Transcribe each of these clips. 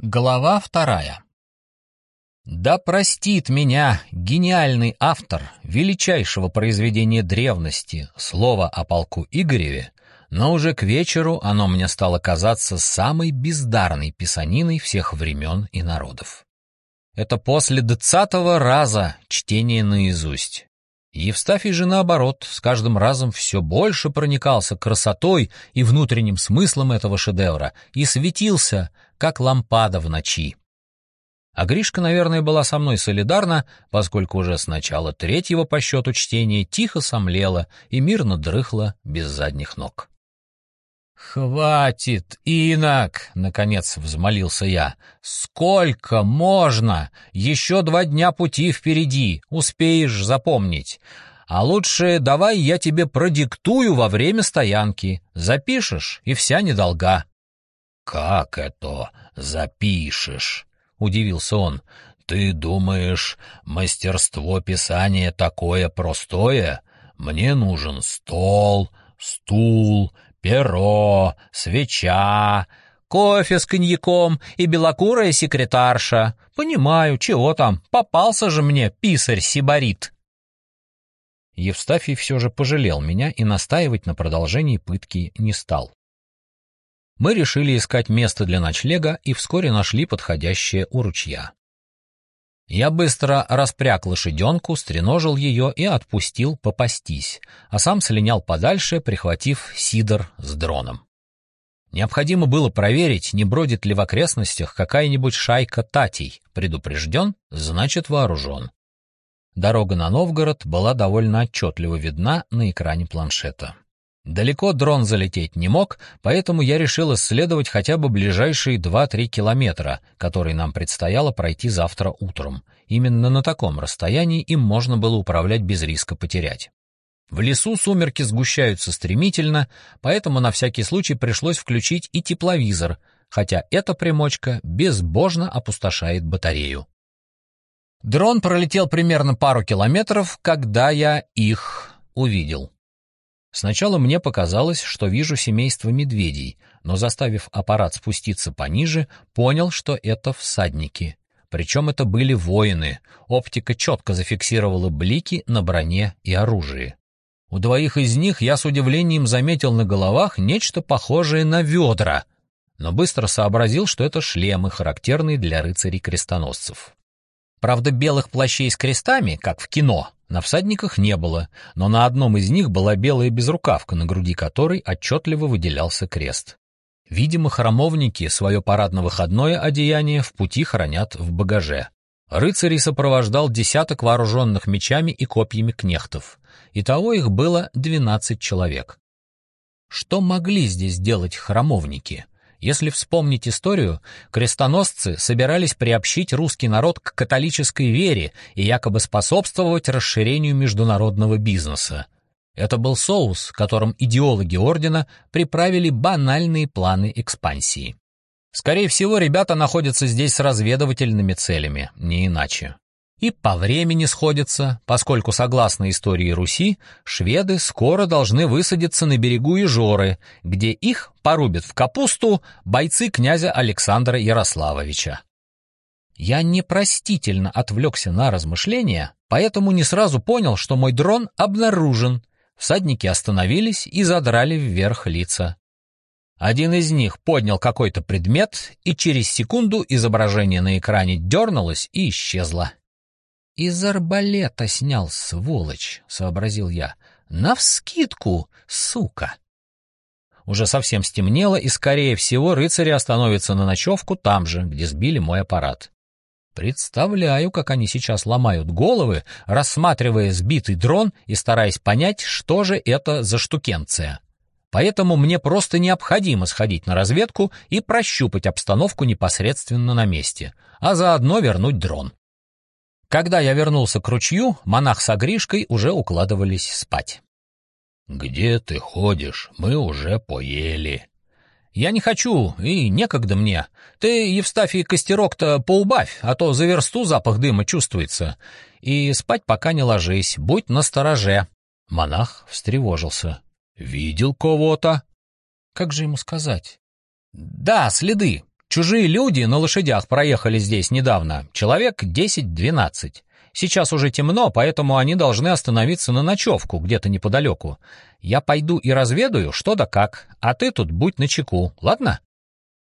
Глава вторая. Да простит меня гениальный автор величайшего произведения древности, слова о полку Игореве, но уже к вечеру оно мне стало казаться самой бездарной писаниной всех времен и народов. Это после двадцатого раза чтение наизусть. Евстафий же, наоборот, с каждым разом все больше проникался красотой и внутренним смыслом этого шедевра и светился, как лампада в ночи. А Гришка, наверное, была со мной солидарна, поскольку уже с начала третьего по счету чтения тихо сомлела и мирно дрыхла без задних ног. «Хватит, инок!» — наконец взмолился я. «Сколько можно? Еще два дня пути впереди, успеешь запомнить. А лучше давай я тебе продиктую во время стоянки. Запишешь, и вся недолга». «Как это запишешь?» — удивился он. «Ты думаешь, мастерство писания такое простое? Мне нужен стол, стул, перо, свеча, кофе с коньяком и белокурая секретарша. Понимаю, чего там, попался же мне писарь-сибарит». Евстафий все же пожалел меня и настаивать на продолжении пытки не стал. Мы решили искать место для ночлега и вскоре нашли подходящее у ручья. Я быстро распряг лошаденку, стреножил ее и отпустил попастись, а сам слинял подальше, прихватив сидор с дроном. Необходимо было проверить, не бродит ли в окрестностях какая-нибудь шайка татей. Предупрежден, значит вооружен. Дорога на Новгород была довольно отчетливо видна на экране планшета. Далеко дрон залететь не мог, поэтому я решил исследовать хотя бы ближайшие 2-3 километра, которые нам предстояло пройти завтра утром. Именно на таком расстоянии им можно было управлять без риска потерять. В лесу сумерки сгущаются стремительно, поэтому на всякий случай пришлось включить и тепловизор, хотя эта примочка безбожно опустошает батарею. Дрон пролетел примерно пару километров, когда я их увидел. Сначала мне показалось, что вижу семейство медведей, но, заставив аппарат спуститься пониже, понял, что это всадники. Причем это были воины. Оптика четко зафиксировала блики на броне и оружии. У двоих из них я с удивлением заметил на головах нечто похожее на ведра, но быстро сообразил, что это шлемы, характерные для рыцарей-крестоносцев. Правда, белых плащей с крестами, как в кино, на всадниках не было, но на одном из них была белая безрукавка, на груди которой отчетливо выделялся крест. Видимо, храмовники свое парадно-выходное одеяние в пути хранят в багаже. Рыцарей сопровождал десяток вооруженных мечами и копьями кнехтов. Итого их было двенадцать человек. Что могли здесь делать храмовники? Если вспомнить историю, крестоносцы собирались приобщить русский народ к католической вере и якобы способствовать расширению международного бизнеса. Это был соус, которым идеологи ордена приправили банальные планы экспансии. Скорее всего, ребята находятся здесь с разведывательными целями, не иначе и по времени сходятся, поскольку, согласно истории Руси, шведы скоро должны высадиться на берегу Ижоры, где их порубят в капусту бойцы князя Александра Ярославовича. Я непростительно отвлекся на размышления, поэтому не сразу понял, что мой дрон обнаружен. Всадники остановились и задрали вверх лица. Один из них поднял какой-то предмет, и через секунду изображение на экране дернулось и исчезло. «Из арбалета снял, сволочь», — сообразил я. «Навскидку, сука!» Уже совсем стемнело, и, скорее всего, рыцари остановятся на ночевку там же, где сбили мой аппарат. Представляю, как они сейчас ломают головы, рассматривая сбитый дрон и стараясь понять, что же это за штукенция. Поэтому мне просто необходимо сходить на разведку и прощупать обстановку непосредственно на месте, а заодно вернуть дрон. Когда я вернулся к ручью, монах с Агришкой уже укладывались спать. «Где ты ходишь? Мы уже поели». «Я не хочу, и некогда мне. Ты, Евстафий, костерок-то поубавь, а то за версту запах дыма чувствуется. И спать пока не ложись, будь настороже». Монах встревожился. «Видел кого-то?» «Как же ему сказать?» «Да, следы. Чужие люди на лошадях проехали здесь недавно, человек 10-12. Сейчас уже темно, поэтому они должны остановиться на ночевку где-то неподалеку. Я пойду и разведаю, что да как, а ты тут будь начеку, ладно?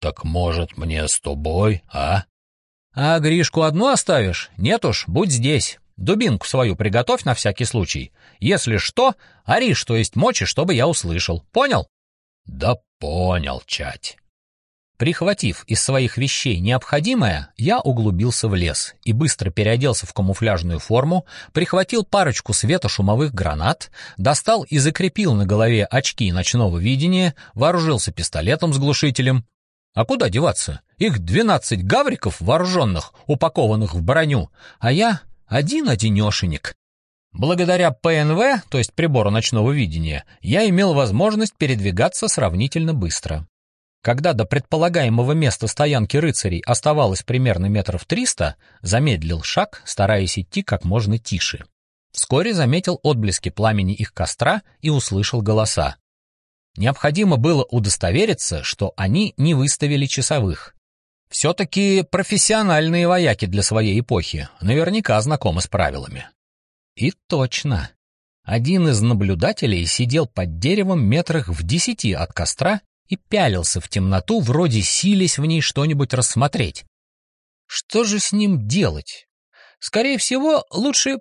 Так может мне с тобой, а? А Гришку одну оставишь? Нет уж, будь здесь. Дубинку свою приготовь на всякий случай. Если что, ори, что есть мочи, чтобы я услышал. Понял? Да понял, чать. Прихватив из своих вещей необходимое, я углубился в лес и быстро переоделся в камуфляжную форму, прихватил парочку светошумовых гранат, достал и закрепил на голове очки ночного видения, вооружился пистолетом с глушителем. А куда деваться? Их двенадцать гавриков вооруженных, упакованных в броню, а я один-одинешенек. Благодаря ПНВ, то есть прибору ночного видения, я имел возможность передвигаться сравнительно быстро. Когда до предполагаемого места стоянки рыцарей оставалось примерно метров триста, замедлил шаг, стараясь идти как можно тише. Вскоре заметил отблески пламени их костра и услышал голоса. Необходимо было удостовериться, что они не выставили часовых. Все-таки профессиональные вояки для своей эпохи, наверняка знакомы с правилами. И точно. Один из наблюдателей сидел под деревом метрах в десяти от костра и пялился в темноту, вроде сились в ней что-нибудь рассмотреть. Что же с ним делать? Скорее всего, лучше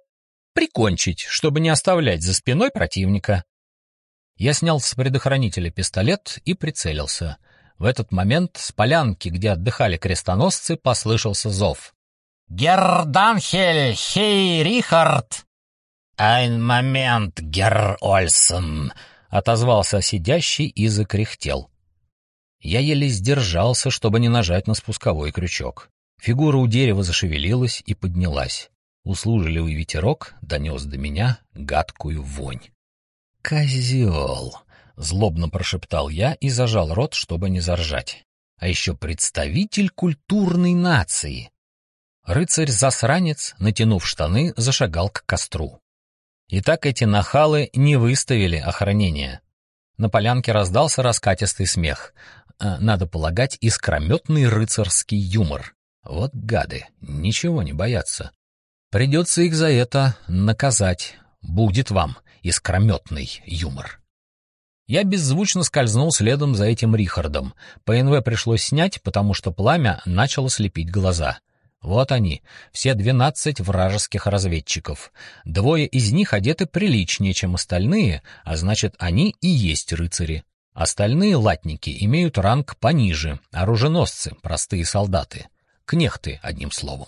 прикончить, чтобы не оставлять за спиной противника. Я снял с предохранителя пистолет и прицелился. В этот момент с полянки, где отдыхали крестоносцы, послышался зов. «Герданхель, хей, Рихард!» «Айн момент, Герр Ольсен!» — отозвался сидящий и закряхтел. Я еле сдержался, чтобы не нажать на спусковой крючок. Фигура у дерева зашевелилась и поднялась. Услужливый ветерок донес до меня гадкую вонь. «Козел!» — злобно прошептал я и зажал рот, чтобы не заржать. «А еще представитель культурной нации!» Рыцарь-засранец, натянув штаны, зашагал к костру. И так эти нахалы не выставили охранения. На полянке раздался раскатистый смех. А, надо полагать, искрометный рыцарский юмор. Вот гады, ничего не боятся. Придется их за это наказать. Будет вам искрометный юмор. Я беззвучно скользнул следом за этим Рихардом. ПНВ пришлось снять, потому что пламя начало слепить глаза. Вот они, все двенадцать вражеских разведчиков. Двое из них одеты приличнее, чем остальные, а значит, они и есть рыцари. Остальные латники имеют ранг пониже, оруженосцы, простые солдаты. Кнехты, одним словом.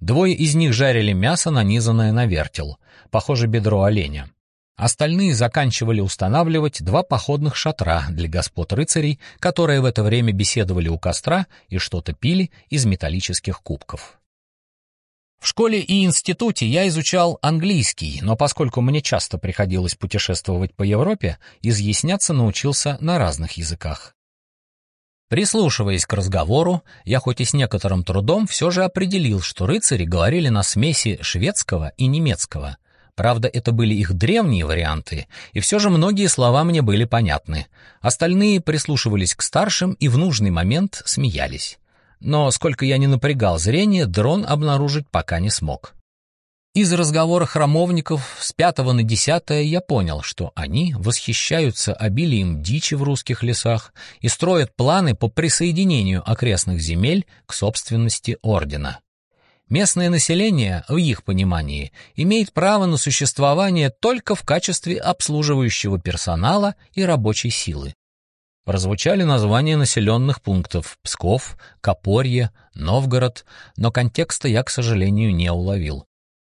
Двое из них жарили мясо, нанизанное на вертел, похоже, бедро оленя. Остальные заканчивали устанавливать два походных шатра для господ рыцарей, которые в это время беседовали у костра и что-то пили из металлических кубков. В школе и институте я изучал английский, но поскольку мне часто приходилось путешествовать по Европе, изъясняться научился на разных языках. Прислушиваясь к разговору, я хоть и с некоторым трудом все же определил, что рыцари говорили на смеси шведского и немецкого. Правда, это были их древние варианты, и все же многие слова мне были понятны. Остальные прислушивались к старшим и в нужный момент смеялись но сколько я не напрягал зрение, дрон обнаружить пока не смог. Из разговора храмовников с пятого на десятое я понял, что они восхищаются обилием дичи в русских лесах и строят планы по присоединению окрестных земель к собственности ордена. Местное население, в их понимании, имеет право на существование только в качестве обслуживающего персонала и рабочей силы прозвучали названия населенных пунктов Псков, Копорье, Новгород, но контекста я, к сожалению, не уловил.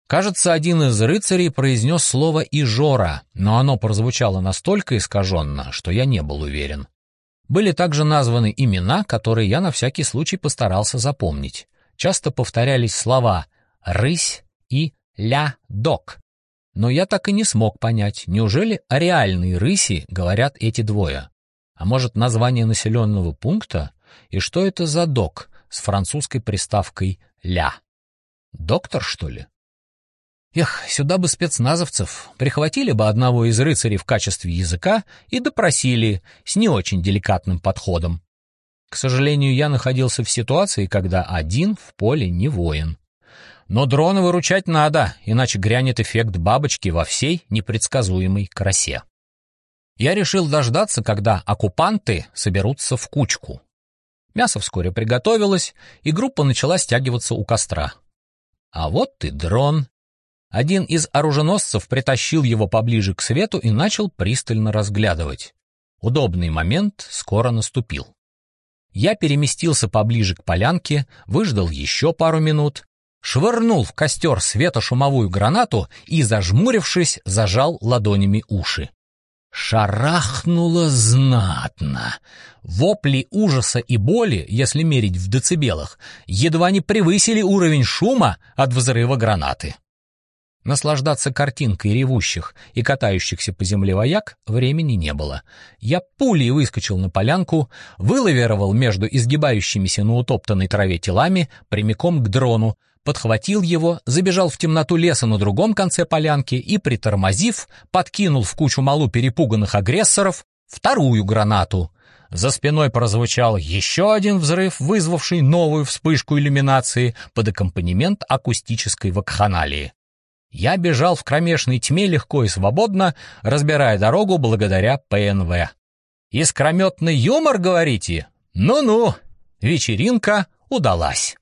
Кажется, один из рыцарей произнес слово «Ижора», но оно прозвучало настолько искаженно, что я не был уверен. Были также названы имена, которые я на всякий случай постарался запомнить. Часто повторялись слова «рысь» и «ля-док». Но я так и не смог понять, неужели о реальной рыси говорят эти двое. А может, название населенного пункта? И что это за док с французской приставкой «ля»? Доктор, что ли? Эх, сюда бы спецназовцев. Прихватили бы одного из рыцарей в качестве языка и допросили с не очень деликатным подходом. К сожалению, я находился в ситуации, когда один в поле не воин. Но дрона выручать надо, иначе грянет эффект бабочки во всей непредсказуемой красе. Я решил дождаться, когда оккупанты соберутся в кучку. Мясо вскоре приготовилось, и группа начала стягиваться у костра. А вот и дрон. Один из оруженосцев притащил его поближе к свету и начал пристально разглядывать. Удобный момент скоро наступил. Я переместился поближе к полянке, выждал еще пару минут, швырнул в костер светошумовую гранату и, зажмурившись, зажал ладонями уши. Шарахнуло знатно. Вопли ужаса и боли, если мерить в децибелах, едва не превысили уровень шума от взрыва гранаты. Наслаждаться картинкой ревущих и катающихся по земле вояк времени не было. Я пулей выскочил на полянку, вылавировал между изгибающимися на утоптанной траве телами прямиком к дрону, подхватил его, забежал в темноту леса на другом конце полянки и, притормозив, подкинул в кучу малу перепуганных агрессоров вторую гранату. За спиной прозвучал еще один взрыв, вызвавший новую вспышку иллюминации под аккомпанемент акустической вакханалии. Я бежал в кромешной тьме легко и свободно, разбирая дорогу благодаря ПНВ. Искрометный юмор, говорите? Ну-ну, вечеринка удалась.